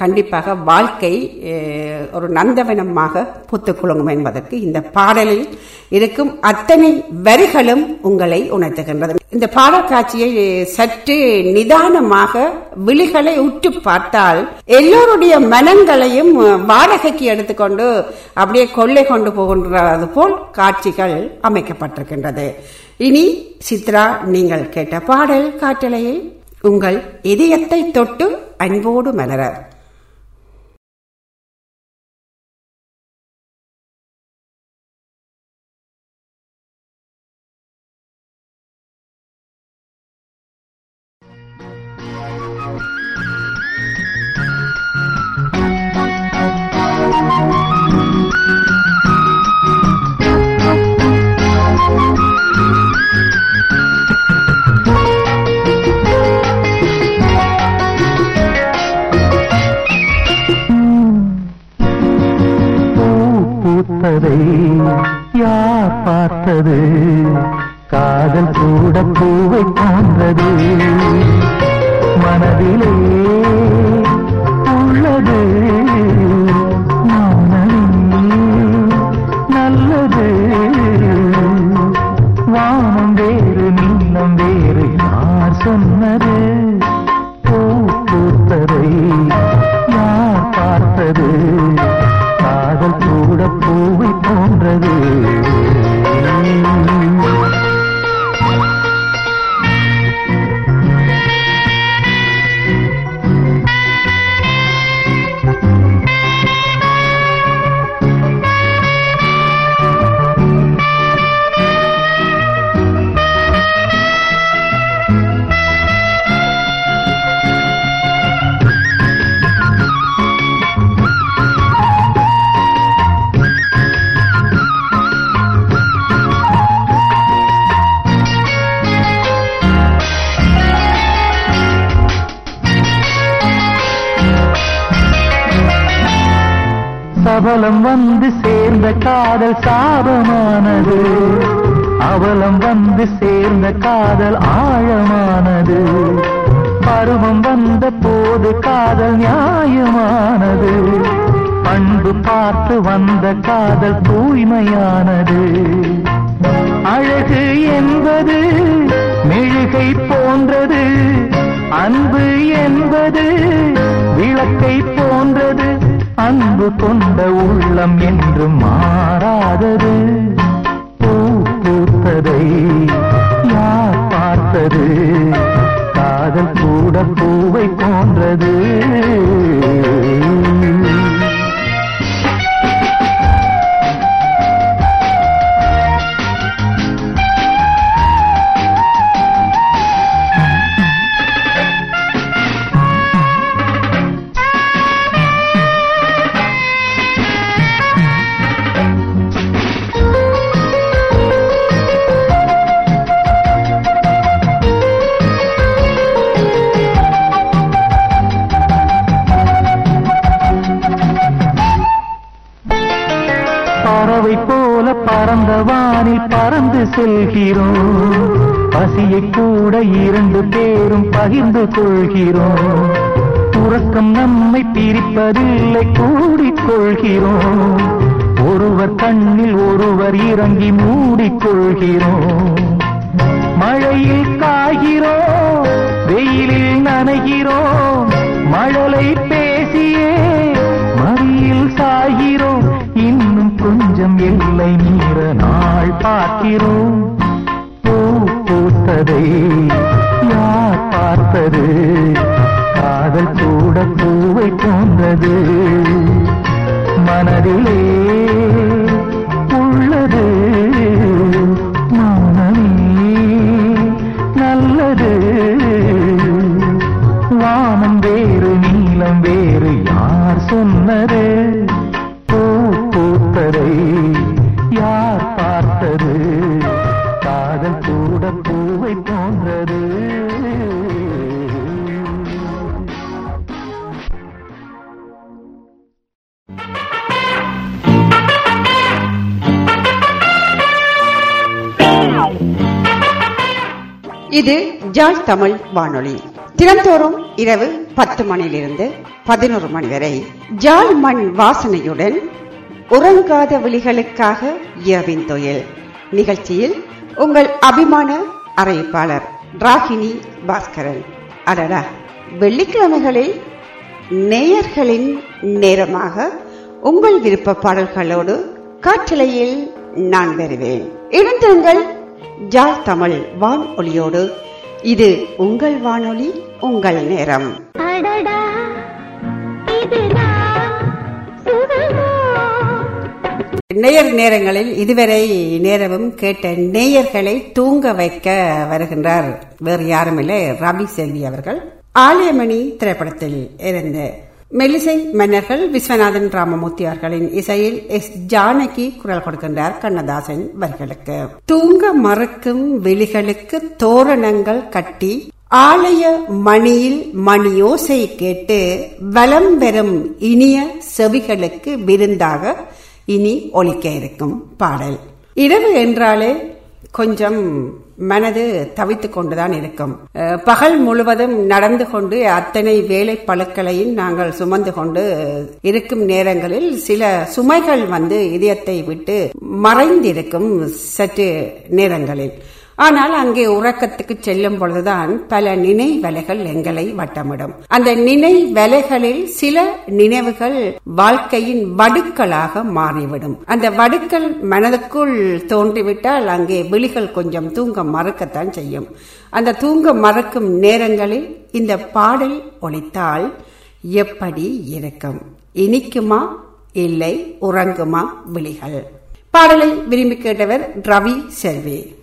கண்டிப்பாக வாழ்க்கை ஒரு நந்தவனமாக புத்துக்குழுங்கும் என்பதற்கு இந்த பாடலில் இருக்கும் அத்தனை வரிகளும் உங்களை உணர்த்துகின்றது. இந்த பாடல் காட்சியை சற்று நிதானமாக விழிகளை உற்று பார்த்தால் எல்லோருடைய மனங்களையும் வாடகைக்கு எடுத்துக்கொண்டு அப்படியே கொள்ளை கொண்டு போகின்றது போல் காட்சிகள் அமைக்கப்பட்டிருக்கின்றது. இனி சித்ரா நீங்கள் கேட்ட பாடல் காட்டலையை உங்கள் இதயத்தை தொட்டு அன்போடு மலர பூத்ததை யார் பார்த்தது? காதல் கூட பூவை போன்றது மனதிலே காதல் தூய்மையானது. அழகு என்பது மெழுகை போன்றது. அன்பு என்பது விளக்கை போன்றது. அன்பு கொண்ட உள்ளம் என்று மாறாதது. பூ பூத்ததை யார் பார்த்தது? காதல் கூட பூவை போன்றது. செல்கிறோம். பசியை கூட இரண்டு பேரும் பகிர்ந்து கொள்கிறோம். உறக்கம் நம்மை பிரிப்பதில்லை கூடிக்கொள்கிறோம் ஒருவர் கண்ணில் ஒருவர் இறங்கி மூடிக்கொள்கிறோம் மழையில் காய்கிறோம் வெயிலில் நனைகிறோம். மழலை பேசியே மறியில் சாய்கிறோம். இன்னும் கொஞ்சம் எல்லை மீறனா பார்க்கிறோம் பூ பூத்ததை யார் பார்த்தது? காதல் கூட பூவை போன்றது மனதிலே இது தமிழ் வானொலி. தினந்தோறும் இரவு பத்து மணியிலிருந்து பதினோரு மணி வரை ஜால் மண் வாசனையுடன் உறங்காத விழிகளுக்காக இரவின் தொழில். நிகழ்ச்சியில் உங்கள் அபிமான அறிவிப்பாளர் ராகினி பாஸ்கரன். அடடா வெள்ளிக்கிழமைகளில் நேயர்களின் நேரமாக உங்கள் விருப்ப பாடல்களோடு காற்றலையில் நான் வருவேன். இணைந்திருங்கள் ஜாழ் தமிழ் வான் ஒளியோடு இது உங்கள் வானொலி உங்கள் நேரம். நேயர் நேரங்களில் இதுவரை நேரமும் கேட்ட நேயர்களை தூங்க வைக்க வருகின்றார். வேறு யாரும் இல்லை ரவி செல்வி அவர்கள். ஆலயமணி திரைப்படத்தில் இருந்த மெல்லிசை மன்னர்கள் விஸ்வநாதன் ராமமூர்த்தி அவர்களின் இசையில் எஸ். ஜானகி குரல் கொடுக்கின்றார் கண்ணதாசன் வரிகளுக்கு தூங்க மறுக்கும் வெளிகளுக்கு தோரணங்கள் கட்டி ஆலய மணியில் மணியோசை கேட்டு வலம் பெறும் இனிய செவிகளுக்கு விருந்தாக இனி ஒலிக்க இருக்கும் பாடல். இரவு என்றாலே கொஞ்சம் மனது தவித்து கொண்டுதான் இருக்கும். பகல் முழுவதும் நடந்து கொண்டு அத்தனை வேலை பழுக்களையும் நாங்கள் சுமந்து கொண்டு இருக்கும் நேரங்களில் சில சுமைகள் வந்து இதயத்தை விட்டு மறைந்திருக்கும் சற்று நேரங்களில். ஆனால் அங்கே உறக்கத்துக்கு செல்லும் பொழுதுதான் பல நினைவலைகள் எங்களை வட்டமிடும். அந்த நினைவலைகளில் சில நினைவுகள் வாழ்க்கையின் வடுக்களாக மாறிவிடும். அந்த வடுக்கள் மனதுக்குள் தோன்றிவிட்டால் அங்கே விழிகள் கொஞ்சம் தூங்க மறக்கத்தான் செய்யும். அந்த தூங்க மறக்கும் நேரங்களில் இந்த பாடல் ஒழித்தால் எப்படி இருக்கும்? இனிக்குமா? இல்லை உறங்குமா? விழிகள். பாடலை விரும்பி கேட்டவர் ரவி செல்வி.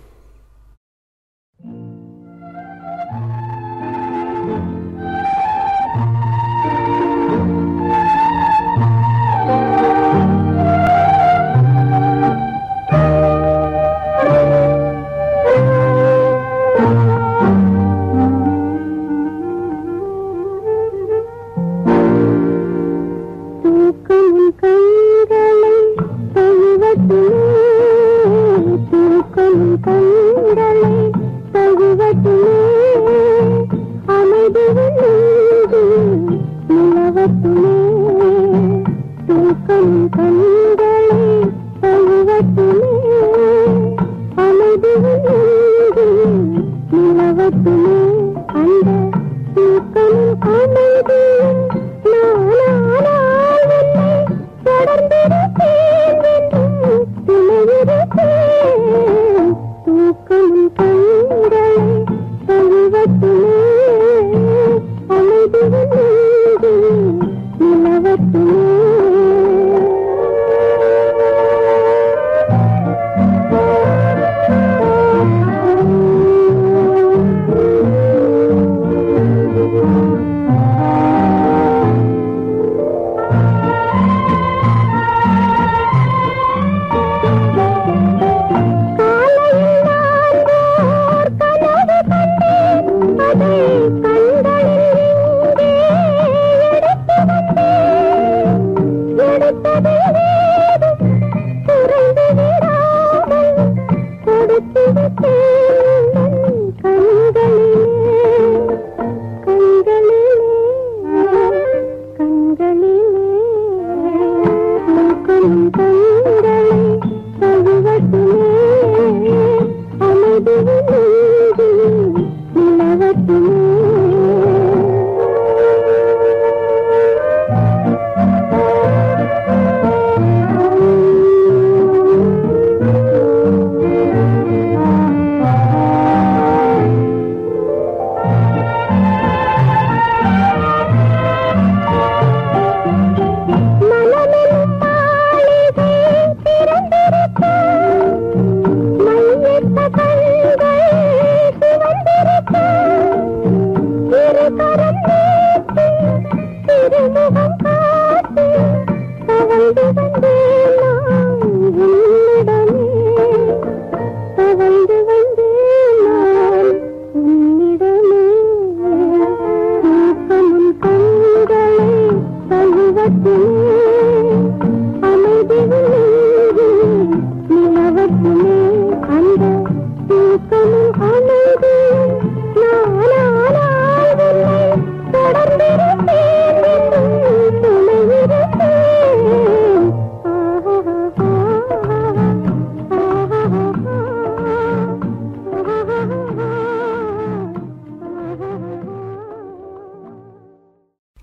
தொடர்ந்து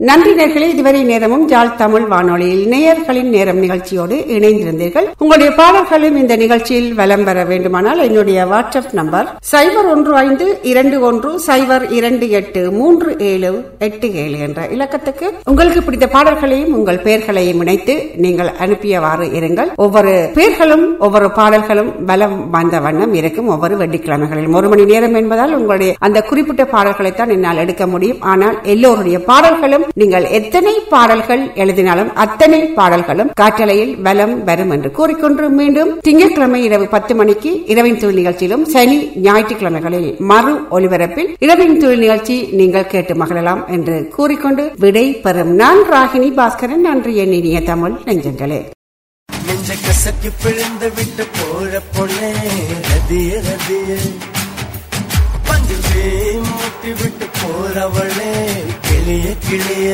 நன்றி நேர்களே இதுவரை நேரமும் ஜாழ் தமிழ் வானொலியில் நேயர்களின் நேரம் நிகழ்ச்சியோடு இணைந்திருந்தீர்கள். உங்களுடைய பாடல்களும் இந்த நிகழ்ச்சியில் வலம் பெற வேண்டுமானால் என்னுடைய வாட்ஸ்அப் நம்பர் சைபர் ஒன்று ஐந்து இரண்டு ஒன்று சைபர் இரண்டு எட்டு மூன்று ஏழு எட்டு ஏழு என்ற இலக்கத்துக்கு உங்களுக்கு பிடித்த பாடல்களையும் உங்கள் பெயர்களையும் இணைத்து நீங்கள் அனுப்பியவாறு இருங்கள். ஒவ்வொரு பெயர்களும் ஒவ்வொரு பாடல்களும் பலம் வந்த வண்ணம் இருக்கும். ஒவ்வொரு வெள்ளிக்கிழமைகளிலும் ஒரு மணி நேரம் என்பதால் உங்களுடைய அந்த குறிப்பிட்ட பாடல்களைத்தான் என்னால் எடுக்க முடியும். ஆனால் எல்லோருடைய பாடல்களும் நீங்கள் எத்தனை பாடல்கள் எழுதினாலும் அத்தனை பாடல்களும் காற்றலையில் பலம் வரும் என்று கூறிக்கொண்டு மீண்டும் திங்கட்கிழமை இரவு பத்து மணிக்கு இரவின் தொழில் நிகழ்ச்சியிலும் சனி ஞாயிற்றுக்கிழமைகளில் மறு ஒலிபரப்பில் இரவின் தொழில் நிகழ்ச்சி நீங்கள் கேட்டு மகிழலாம் என்று கூறிக்கொண்டு விடை பெறும் நான் ராகினி பாஸ்கரன். நன்றி என் இனிய தமிழ் நெஞ்சங்களே. நெஞ்ச கசக்கி பிழந்து விட்டு போற பொண்ணே ரதிய ரதிய. விட்டு போறவளே கிளிய கிளிய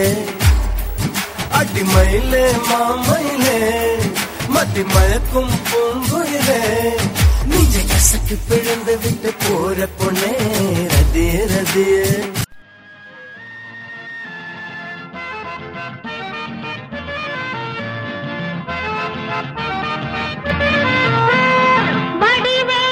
அடிமயிலே மாமயிலே மத்தி மயக்கும் பூங்குயிலே நெஞ்ச கசக்கி பிழிந்து விட்டு போற பொண்ணே ரதிய ரதிய வடிவேலன்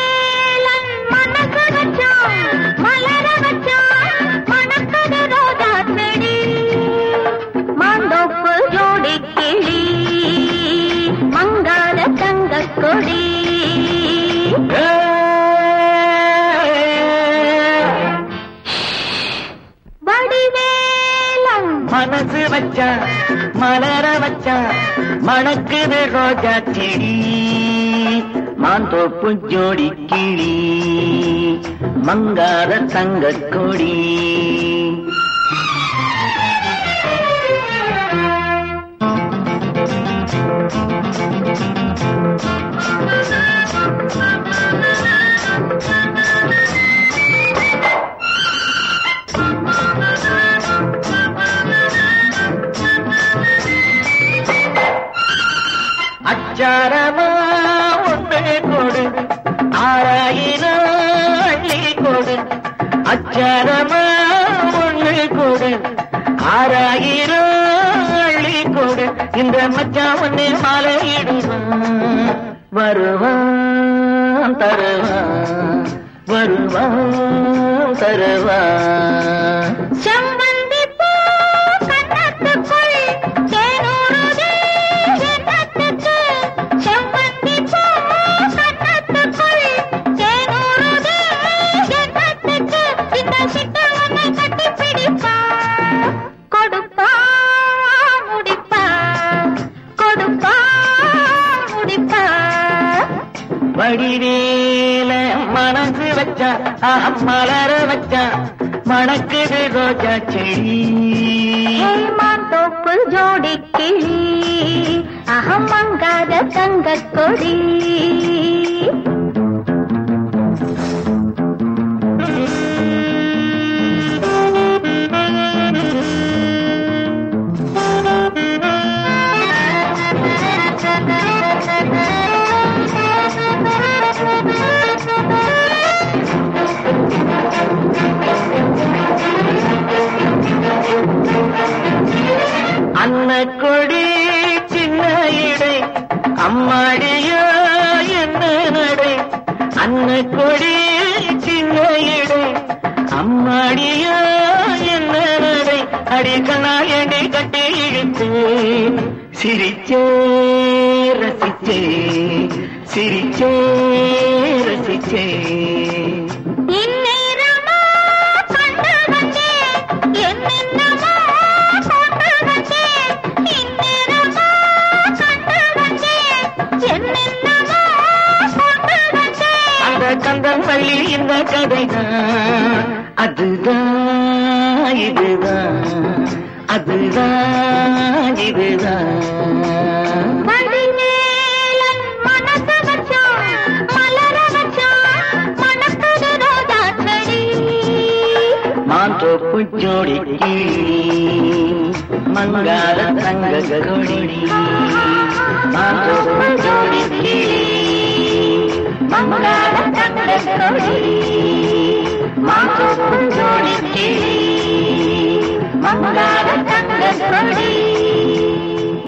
மலர வச்சா மணக்குது ரோஜா செடி மாந்தோப்பு ஜோடி கிளி. மங்காத தங்க கொடி. அச்சாரமா ஒன்று கொடு. ஆறாயிரம் அள்ளி கொடு. அச்சாரமா ஒன்று கொடு. ஆறாயிரம் அள்ளி கொடு. இந்த மச்சா ஒன்று மாலையிடுவான் வருவான் தருவான். வருவான் தருவான். மலர வச்ச மணக்குது ரோஜா செடி. தோப்பு ஜோடி கிளி அகம் மங்காத தங்க கொடி. அன்ன கொடி சின்ன இடை அம்மாடியோ என்ன நடை? அன்ன கொடி சின்ன இடை அம்மாடியோ என்ன நடை? அடி என்னை கட்டி இழுத்து சிரிச்சே ரசிச்சே சிரிச்சே ரசிச்சே. வள்ளி இந்த கதைதான். அதுதான் இதுதான். அதுதான் இதுதான். மாந்தோப்பு ஜோடி மங்கால தங்க கொடி மாந்தோப்பு ஜோடி மங்கால தங்க கொடி மாந்தோப்பு ஜோடி மங்கால தங்க கொடி